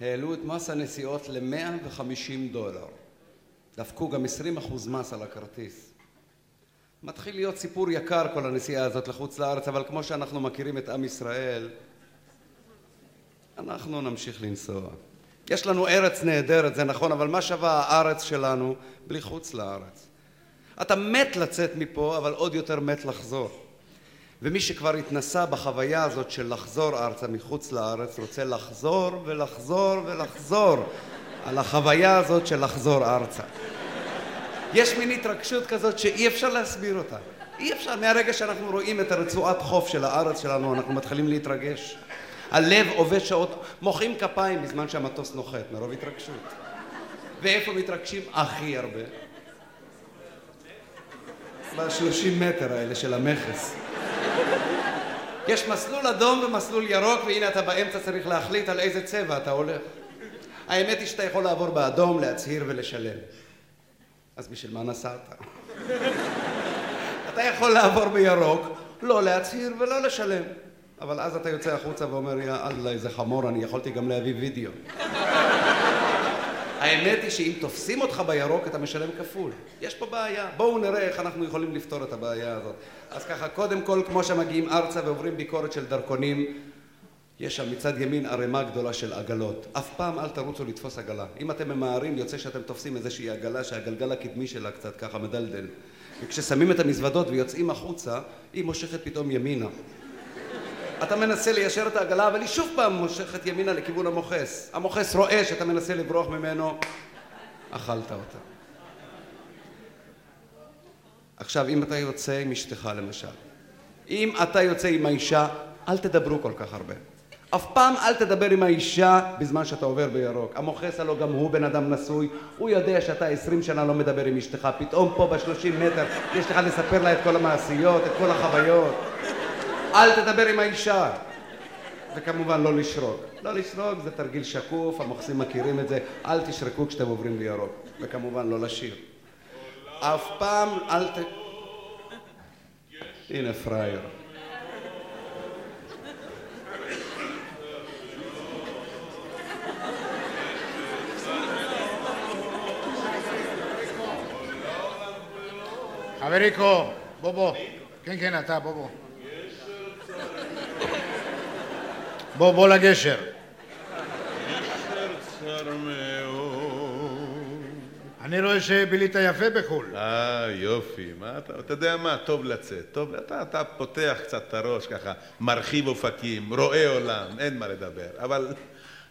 העלו את מס הנסיעות ל-150 דולר. דפקו גם 20% מס על הכרטיס. מתחיל להיות סיפור יקר כל הנסיעה הזאת לחוץ לארץ, אבל כמו שאנחנו מכירים את עם ישראל, אנחנו נמשיך לנסוע. יש לנו ארץ נהדרת, זה נכון, אבל מה שווה הארץ שלנו בלי חוץ לארץ? אתה מת לצאת מפה, אבל עוד יותר מת לחזור. ומי שכבר התנסה בחוויה הזאת של לחזור ארצה מחוץ לארץ, רוצה לחזור ולחזור ולחזור על החוויה הזאת של לחזור ארצה. יש מין התרגשות כזאת שאי אפשר להסביר אותה. אי אפשר, מהרגע שאנחנו רואים את הרצועת חוף של הארץ שלנו, אנחנו מתחילים להתרגש. הלב עובד שעות, מוחאים כפיים בזמן שהמטוס נוחת, מרוב התרגשות. ואיפה מתרגשים הכי הרבה? בשלושים מטר האלה של המכס. יש מסלול אדום ומסלול ירוק, והנה אתה באמצע צריך להחליט על איזה צבע אתה הולך. האמת היא שאתה יכול לעבור באדום, להצהיר ולשלם. אז בשביל מה נסעת? אתה יכול לעבור בירוק, לא להצהיר ולא לשלם. אבל אז אתה יוצא החוצה ואומר, יא אללה, איזה חמור, אני יכולתי גם להביא וידאו. האמת היא שאם תופסים אותך בירוק, אתה משלם כפול. יש פה בעיה. בואו נראה איך אנחנו יכולים לפתור את הבעיה הזאת. אז ככה, קודם כל, כמו שמגיעים ארצה ועוברים ביקורת של דרכונים, יש שם מצד ימין ערימה גדולה של עגלות. אף פעם אל תרוצו לתפוס עגלה. אם אתם ממהרים, יוצא שאתם תופסים איזושהי עגלה שהגלגל הקדמי שלה קצת ככה מדלדל. וכששמים את המזוודות ויוצאים החוצה, היא מושכת פתאום ימינה. אתה מנסה ליישר את העגלה, אבל היא שוב פעם מושכת ימינה לכיוון המוכס. המוכס רואה שאתה מנסה לברוח ממנו, אכלת אותה. עכשיו, אם אתה יוצא עם אשתך למשל, אם אתה יוצא עם האישה, אל תדברו כל כך הרבה. אף פעם אל תדבר עם האישה בזמן שאתה עובר בירוק. המוכס הלא גם הוא בן אדם נשוי, הוא יודע שאתה עשרים שנה לא מדבר עם אשתך, פתאום פה בשלושים מטר יש לך לספר לה את כל המעשיות, את כל החוויות. אל תדבר עם האישה. וכמובן לא לשרוק. לא לשרוק זה תרגיל שקוף, המוכסים מכירים את זה, אל תשרקו כשאתם עוברים בירוק. וכמובן לא לשיר. אף פעם אל ת... הנה פראייר. חבריקו, בוא בוא. כן, כן, אתה, בוא בוא. בוא, בוא לגשר. אני רואה שבילית יפה בחו"ל. אה, יופי. מה אתה, אתה יודע מה, טוב לצאת. טוב, אתה, אתה פותח קצת את הראש ככה, מרחיב אופקים, רואה עולם, אין מה לדבר. אבל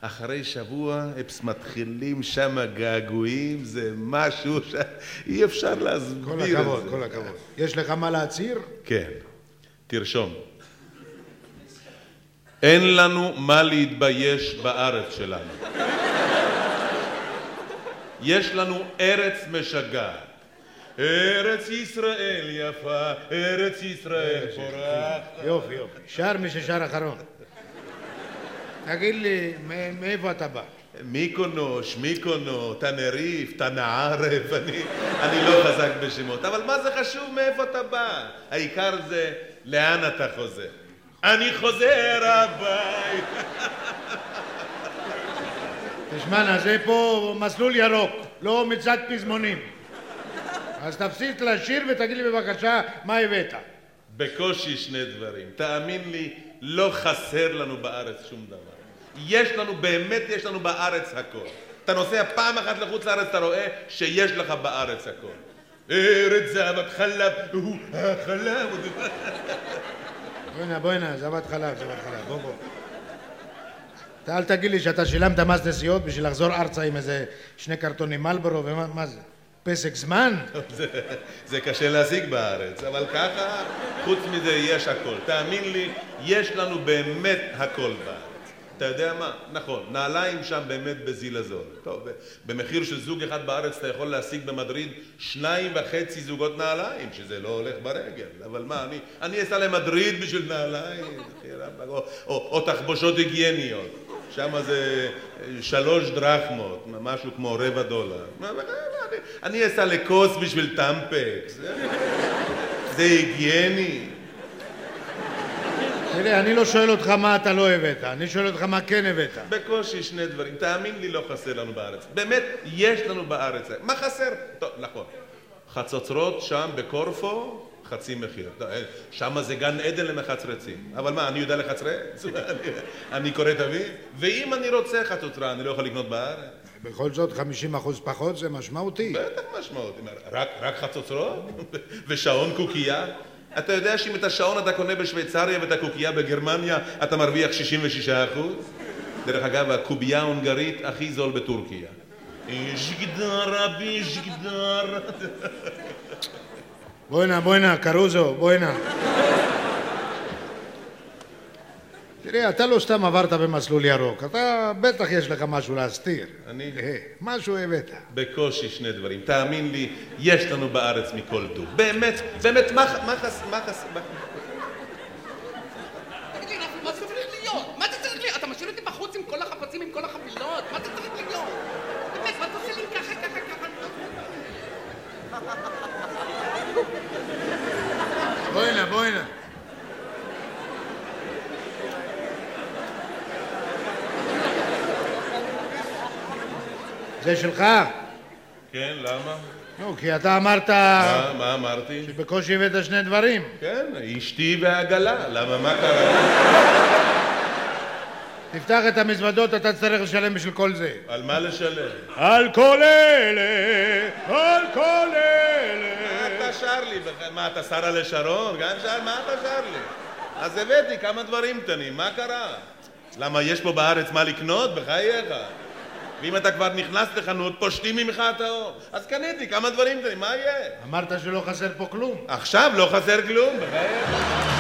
אחרי שבוע, אפס מתחילים שם געגועים, זה משהו שאי אפשר להסביר כל את זה. הכבוד, כל הכבוד. יש לך מה להצהיר? כן, תרשום. אין לנו מה להתבייש בארץ שלנו. יש לנו ארץ משגעת. ארץ ישראל יפה, ארץ ישראל פורחת. יופי, יופי. שר מי ששר אחרון. תגיד לי, מאיפה אתה בא? מיקונוש, מיקונו, תנריף, תנערף, אני, אני לא חזק בשמות, אבל מה זה חשוב מאיפה אתה בא? העיקר זה לאן אתה חוזר. אני חוזר הבית. תשמע, זה פה מסלול ירוק, לא מצד פזמונים. אז תפסיק לשיר ותגיד לי בבקשה מה הבאת. בקושי שני דברים. תאמין לי, לא חסר לנו בארץ שום דבר. יש לנו, באמת יש לנו בארץ הכל. אתה נוסע פעם אחת לחוץ לארץ, אתה רואה שיש לך בארץ הכל. ארץ זבת חלב, הוא החלב. בואי נא, בואי נא, זבת חלב, זבת חלב, בוא בוא. אתה אל תגיד לי שאתה שילמת מס נסיעות בשביל לחזור ארצה עם איזה שני קרטונים מלבורו ומה מה זה? פסק זמן? זה, זה קשה להשיג בארץ, אבל ככה, חוץ מזה יש הכל. תאמין לי, יש לנו באמת הכל בארץ. אתה יודע מה? נכון, נעליים שם באמת בזיל הזול. טוב, במחיר של זוג אחד בארץ אתה יכול להשיג במדריד שניים וחצי זוגות נעליים, שזה לא הולך ברגל. אבל מה, אני, אני אסע למדריד בשביל נעליים, או, או, או תחבושות היגייניות. שם זה שלוש דרחמות, משהו כמו רבע דולר. מה, אני, אסע לכוס בשביל טמפקס. זה, זה היגייני. תראה, אני לא שואל אותך מה אתה לא הבאת, אני שואל אותך מה כן הבאת. בקושי שני דברים. תאמין לי, לא חסר לנו בארץ. באמת, יש לנו בארץ. מה חסר? טוב, נכון. חצוצרות שם בקורפו, חצי מחיר. אה, שם זה גן עדן למחצרצים. אבל מה, אני יודע לחצרץ? אני- קורא תווים? ואם אני רוצה חצוצרה, אני לא יכול לקנות בארץ? בכל זאת 50% פחות זה משמעותי. בטח משמעות. רק, רק חצוצרות? ושעון קוקייה? אתה יודע שאם את השעון אתה קונה בשוויצריה ואת הקוקייה בגרמניה, אתה מרוויח 66 דרך אגב, הקובייה ההונגרית הכי זול בטורקיה. ז'גדר, אבי, ז'גדר. בוא'נה, בוא'נה, קרוזו, בוא'נה. תראה, אתה לא סתם עברת במסלול ירוק, אתה בטח יש לך משהו להסתיר. אני? אה, משהו הבאת. בקושי שני דברים. תאמין לי, יש לנו בארץ מכל דו. באמת, באמת, מה חס... מה חס... מה- תגיד לי, רפי, מה זה צריך להיות? מה זה צריך להיות? אתה משאיר אותי בחוץ עם כל החפצים, עם כל החבילות? מה זה צריך להיות? באמת, מה אתה עושה לי ככה, ככה, ככה? בוא'נה, בוא'נה. זה שלך? כן, למה? נו, כי אתה אמרת מה, מה אמרתי? שבקושי הבאת שני דברים. כן, אשתי והעגלה. למה, מה קרה? תפתח את המזוודות, אתה תצטרך לשלם בשביל כל זה. על מה לשלם? על כל אלה, על כל מה אלה. אתה שר לי? מה, אתה שרה לשרון? גם שר? מה אתה שר לי? אז הבאתי כמה דברים קטנים, מה קרה? למה, יש פה בארץ מה לקנות? בחייך. ואם אתה כבר נכנס לחנות, פושטים ממך את האור. אז קניתי כמה דברים מה יהיה? אמרת שלא חסר פה כלום. עכשיו לא חסר כלום, בחייך.